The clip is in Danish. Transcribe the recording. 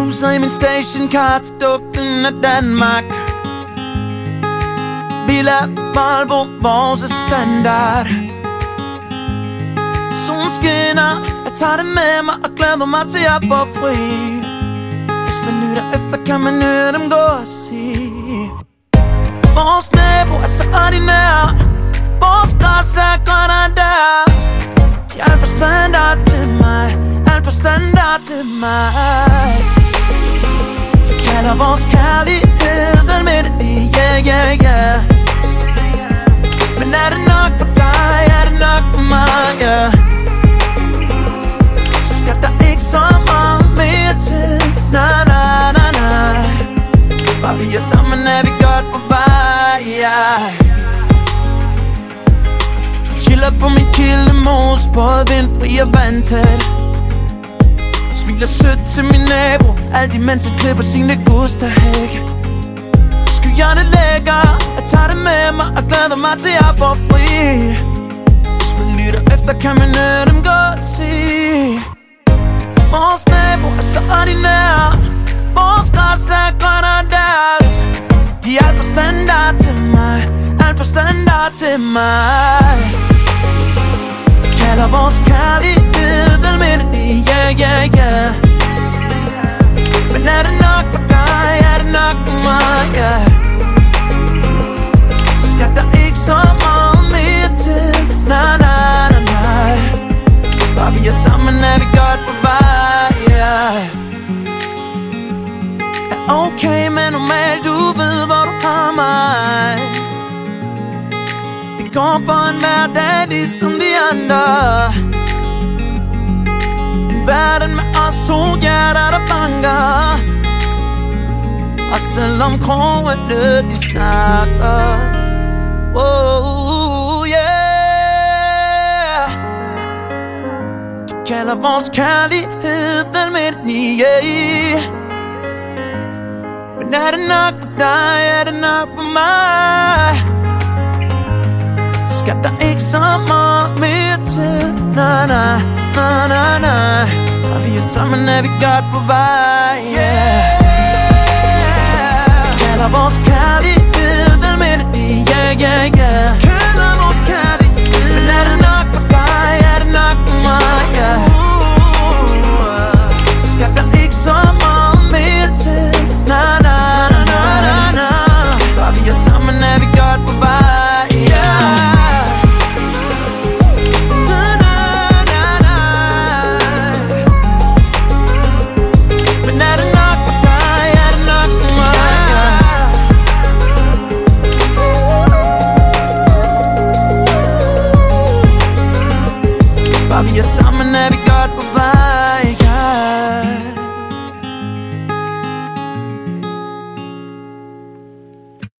Cruiser i min stationcar til duften af Danmark. Biler, Volvo, vores standard. Solen skinner, jeg tager det med mig og glæder mig til at få fri. Hvis man lytter efter, kan man høre dem gå og sige Vores nabo er så ordinær. Vores græs er grønnere end deres De er alt for standard til mig. Alt for standard til mig kalder vores kærlighed almindelig Yeah, yeah, yeah Men er det nok for dig? Er det nok for mig? Yeah Så skal der ikke så meget mere til Nej, nej, nej, nej Bare vi er sammen, er vi godt på vej yeah. Chiller på min kilde mos På vindfri og vandtæt Smiler sødt til min nabo. Alt imens jeg klipper sine gustahæk Skyerne lægger Jeg tager det med mig Og glæder mig til at få fri. Hvis man lytter efter Kan man høre dem godt sige. Vores nabo er så ordinær. Vores græs er grønnere end deres. De er alt for standard til mig. Alt for standard til mig. De kalder vores kærlighed almindelig. Yeah, yeah, yeah Men er det nok for dig? Er det nok for mig? Yeah Så skal der ikke så meget mere til Nej, nej, nej, nej Bare vi er sammen, er vi godt på vej yeah. Er okay men normalt, du ved, hvor du har mig Vi går på en hverdag ligesom de andre verden med os to hjerter, der banker. Og selvom krogene de snakker. Oh, yeah. De kalder vores kærlighed almindelig, yeah Men er det nok for dig, er det nok for mig? Så skal der ikke så meget mere til. Nej, nej, nej, nej, nej Og vi er sammen, er vi godt på vej, yeah. De kalder vores kærlighed almindelig,